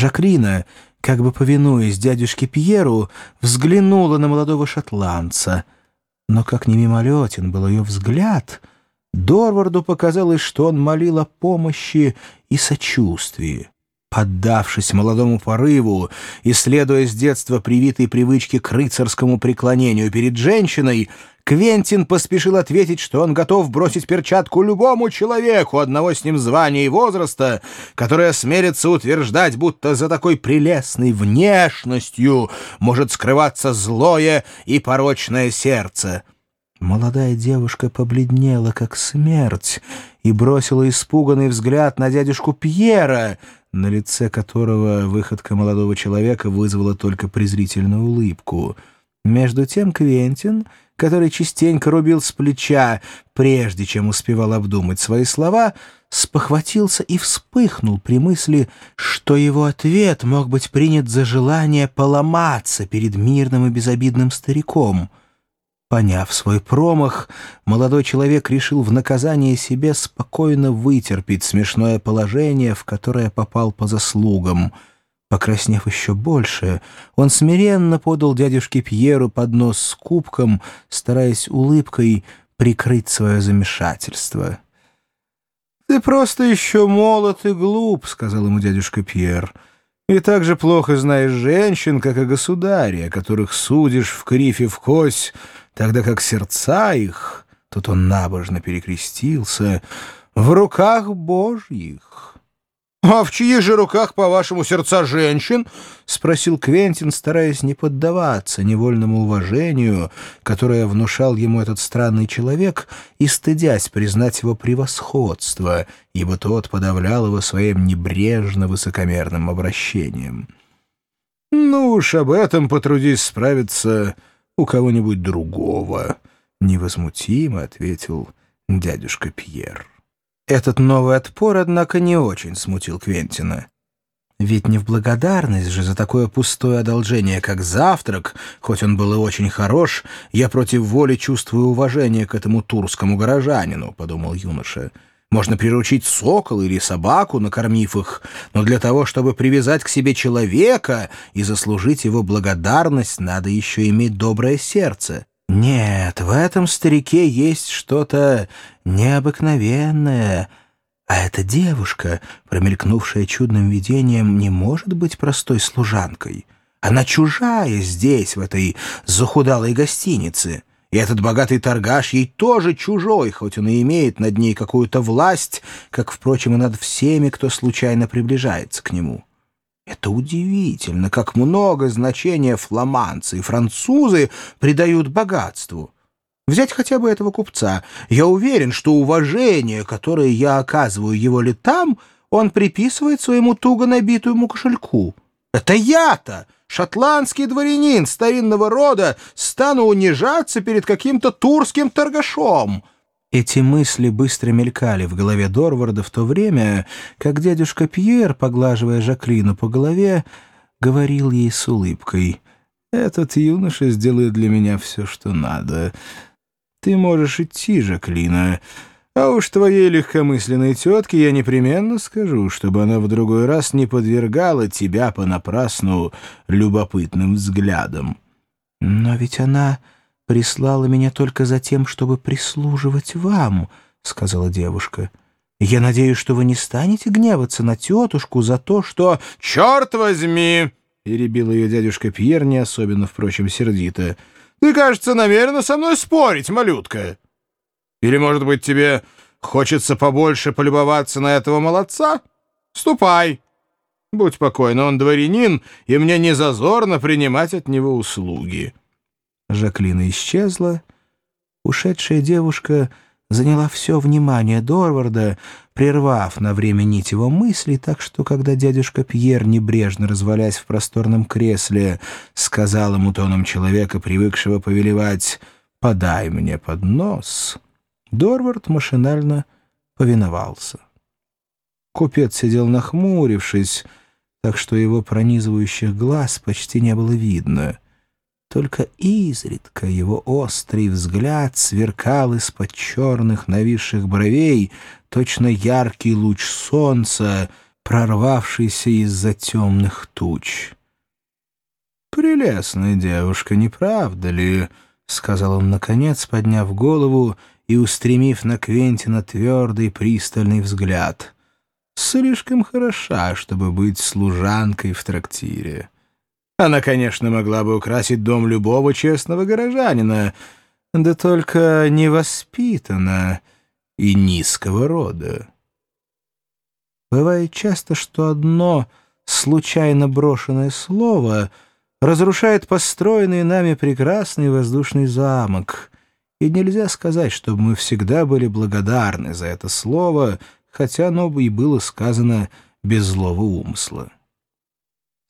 Жаклина, как бы повинуясь дядюшке Пьеру, взглянула на молодого шотландца. Но как не мимолетен был ее взгляд, Дорварду показалось, что он молил о помощи и сочувствии. Поддавшись молодому порыву и следуя с детства привитой привычке к рыцарскому преклонению перед женщиной, Квентин поспешил ответить, что он готов бросить перчатку любому человеку одного с ним звания и возраста, который осмелится утверждать, будто за такой прелестной внешностью может скрываться злое и порочное сердце. Молодая девушка побледнела, как смерть, и бросила испуганный взгляд на дядюшку Пьера, на лице которого выходка молодого человека вызвала только презрительную улыбку. Между тем Квентин, который частенько рубил с плеча, прежде чем успевал обдумать свои слова, спохватился и вспыхнул при мысли, что его ответ мог быть принят за желание поломаться перед мирным и безобидным стариком — Поняв свой промах, молодой человек решил в наказание себе спокойно вытерпеть смешное положение, в которое попал по заслугам. Покраснев еще больше, он смиренно подал дядюшке Пьеру поднос с кубком, стараясь улыбкой прикрыть свое замешательство. «Ты просто еще молод и глуп», — сказал ему дядюшка Пьер, — «и так же плохо знаешь женщин, как и государя, которых судишь в крифе в кось, тогда как сердца их, тут он набожно перекрестился, в руках Божьих. — А в чьих же руках, по-вашему, сердца женщин? — спросил Квентин, стараясь не поддаваться невольному уважению, которое внушал ему этот странный человек, и стыдясь признать его превосходство, ибо тот подавлял его своим небрежно-высокомерным обращением. — Ну уж об этом потрудись справиться у кого-нибудь другого», — невозмутимо ответил дядюшка Пьер. Этот новый отпор, однако, не очень смутил Квентина. Ведь не в благодарность же за такое пустое одолжение, как завтрак, хоть он был и очень хорош, я против воли чувствую уважение к этому турскому горожанину, — подумал юноша. Можно приручить сокол или собаку, накормив их, но для того, чтобы привязать к себе человека и заслужить его благодарность, надо еще иметь доброе сердце. Нет, в этом старике есть что-то необыкновенное. А эта девушка, промелькнувшая чудным видением, не может быть простой служанкой. Она чужая здесь, в этой захудалой гостинице. И этот богатый торгаш ей тоже чужой, хоть он и имеет над ней какую-то власть, как, впрочем, и над всеми, кто случайно приближается к нему. Это удивительно, как много значения фламандцы и французы придают богатству. Взять хотя бы этого купца. Я уверен, что уважение, которое я оказываю его летам, он приписывает своему туго набитому кошельку. Это я-то! шотландский дворянин старинного рода стану унижаться перед каким-то турским торгашом. Эти мысли быстро мелькали в голове Дорварда в то время, как дядюшка Пьер, поглаживая Жаклину по голове, говорил ей с улыбкой, «Этот юноша сделает для меня все, что надо. Ты можешь идти, Жаклина». А уж твоей легкомысленной тетке я непременно скажу, чтобы она в другой раз не подвергала тебя понапрасну любопытным взглядом. Но ведь она прислала меня только за тем, чтобы прислуживать вам, — сказала девушка. Я надеюсь, что вы не станете гневаться на тетушку за то, что... — Черт возьми! — перебил ее дядюшка Пьер, не особенно, впрочем, сердито. — Ты, кажется, намерена со мной спорить, малютка. — или, может быть, тебе хочется побольше полюбоваться на этого молодца? Ступай. Будь покойна, он дворянин, и мне не зазорно принимать от него услуги». Жаклина исчезла. Ушедшая девушка заняла все внимание Дорварда, прервав на время нить его мыслей, так что, когда дядюшка Пьер, небрежно развалясь в просторном кресле, сказал ему тоном человека, привыкшего повелевать «подай мне поднос», Дорвард машинально повиновался. Купец сидел нахмурившись, так что его пронизывающих глаз почти не было видно. Только изредка его острый взгляд сверкал из-под черных нависших бровей, точно яркий луч солнца, прорвавшийся из-за темных туч. «Прелестная девушка, не правда ли?» — сказал он, наконец, подняв голову и устремив на Квентина твердый пристальный взгляд. «Слишком хороша, чтобы быть служанкой в трактире. Она, конечно, могла бы украсить дом любого честного горожанина, да только невоспитана и низкого рода. Бывает часто, что одно случайно брошенное слово разрушает построенный нами прекрасный воздушный замок, и нельзя сказать, чтобы мы всегда были благодарны за это слово, хотя оно бы и было сказано без злого умысла.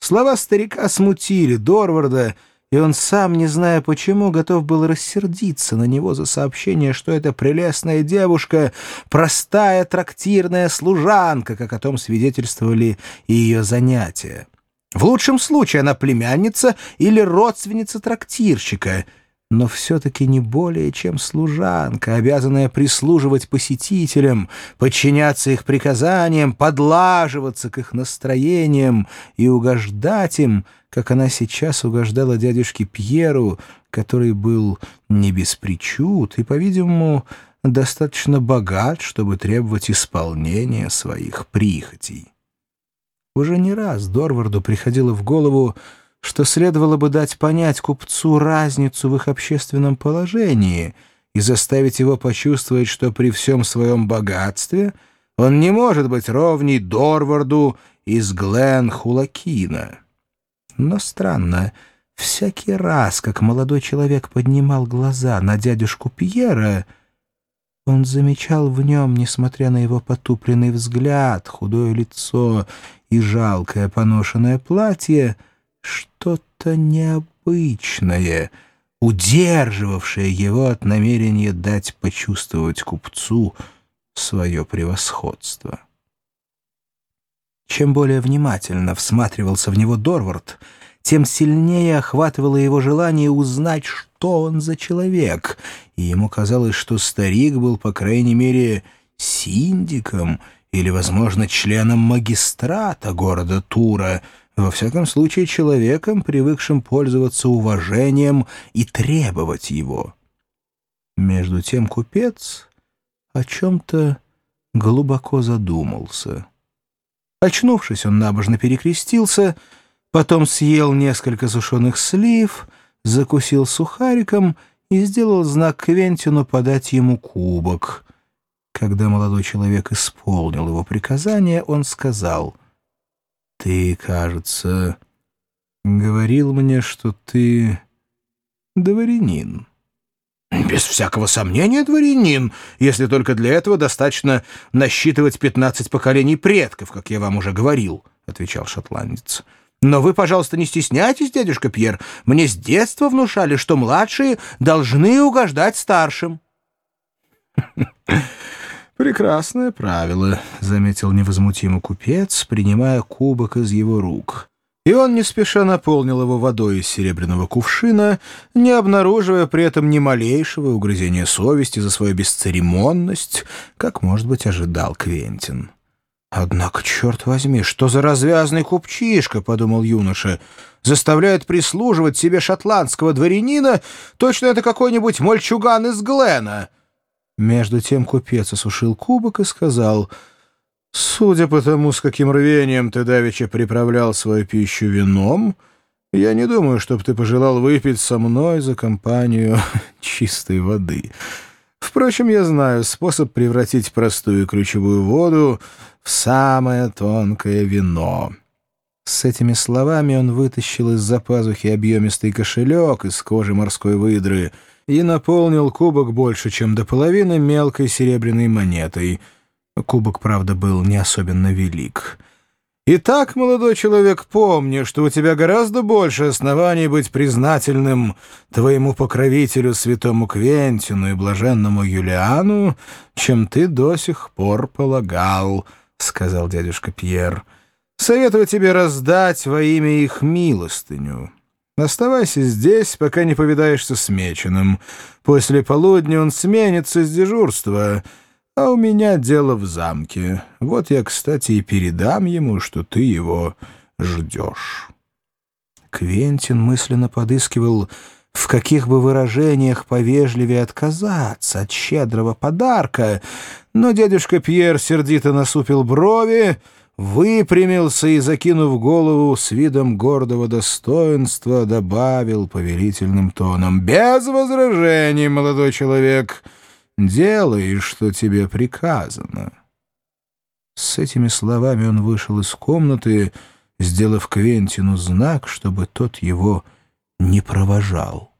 Слова старика смутили Дорварда, и он сам, не зная почему, готов был рассердиться на него за сообщение, что эта прелестная девушка — простая трактирная служанка, как о том свидетельствовали и ее занятия. В лучшем случае она племянница или родственница трактирщика — но все-таки не более чем служанка, обязанная прислуживать посетителям, подчиняться их приказаниям, подлаживаться к их настроениям и угождать им, как она сейчас угождала дядюшке Пьеру, который был не без причуд и, по-видимому, достаточно богат, чтобы требовать исполнения своих прихотей. Уже не раз Дорварду приходило в голову, что следовало бы дать понять купцу разницу в их общественном положении и заставить его почувствовать, что при всем своем богатстве он не может быть ровней Дорварду из Глен-Хулакина. Но странно, всякий раз, как молодой человек поднимал глаза на дядюшку Пьера, он замечал в нем, несмотря на его потупленный взгляд, худое лицо и жалкое поношенное платье, что-то необычное, удерживавшее его от намерения дать почувствовать купцу свое превосходство. Чем более внимательно всматривался в него Дорвард, тем сильнее охватывало его желание узнать, что он за человек, и ему казалось, что старик был, по крайней мере, синдиком или, возможно, членом магистрата города Тура — во всяком случае человеком, привыкшим пользоваться уважением и требовать его. Между тем купец о чем-то глубоко задумался. Очнувшись, он набожно перекрестился, потом съел несколько сушеных слив, закусил сухариком и сделал знак Квентину подать ему кубок. Когда молодой человек исполнил его приказание, он сказал — «Ты, кажется, говорил мне, что ты дворянин». «Без всякого сомнения дворянин, если только для этого достаточно насчитывать пятнадцать поколений предков, как я вам уже говорил», — отвечал шотландец. «Но вы, пожалуйста, не стесняйтесь, дядюшка Пьер. Мне с детства внушали, что младшие должны угождать старшим». «Прекрасное правило», — заметил невозмутимо купец, принимая кубок из его рук. И он не спеша наполнил его водой из серебряного кувшина, не обнаруживая при этом ни малейшего угрызения совести за свою бесцеремонность, как, может быть, ожидал Квентин. «Однако, черт возьми, что за развязный купчишка?» — подумал юноша. «Заставляет прислуживать себе шотландского дворянина, точно это какой-нибудь мальчуган из Глена». Между тем купец осушил кубок и сказал, «Судя по тому, с каким рвением ты давеча приправлял свою пищу вином, я не думаю, чтобы ты пожелал выпить со мной за компанию чистой воды. Впрочем, я знаю способ превратить простую ключевую воду в самое тонкое вино». С этими словами он вытащил из-за пазухи объемистый кошелек из кожи морской выдры — и наполнил кубок больше, чем до половины мелкой серебряной монетой. Кубок, правда, был не особенно велик. «Итак, молодой человек, помни, что у тебя гораздо больше оснований быть признательным твоему покровителю святому Квентину и блаженному Юлиану, чем ты до сих пор полагал», — сказал дядюшка Пьер. «Советую тебе раздать во имя их милостыню». Оставайся здесь, пока не повидаешься с Меченым. После полудня он сменится с дежурства. а у меня дело в замке. Вот я, кстати, и передам ему, что ты его ждешь». Квентин мысленно подыскивал, в каких бы выражениях повежливее отказаться от щедрого подарка, но дядюшка Пьер сердито насупил брови, выпрямился и, закинув голову с видом гордого достоинства, добавил повелительным тоном «Без возражений, молодой человек, делай, что тебе приказано». С этими словами он вышел из комнаты, сделав Квентину знак, чтобы тот его не провожал.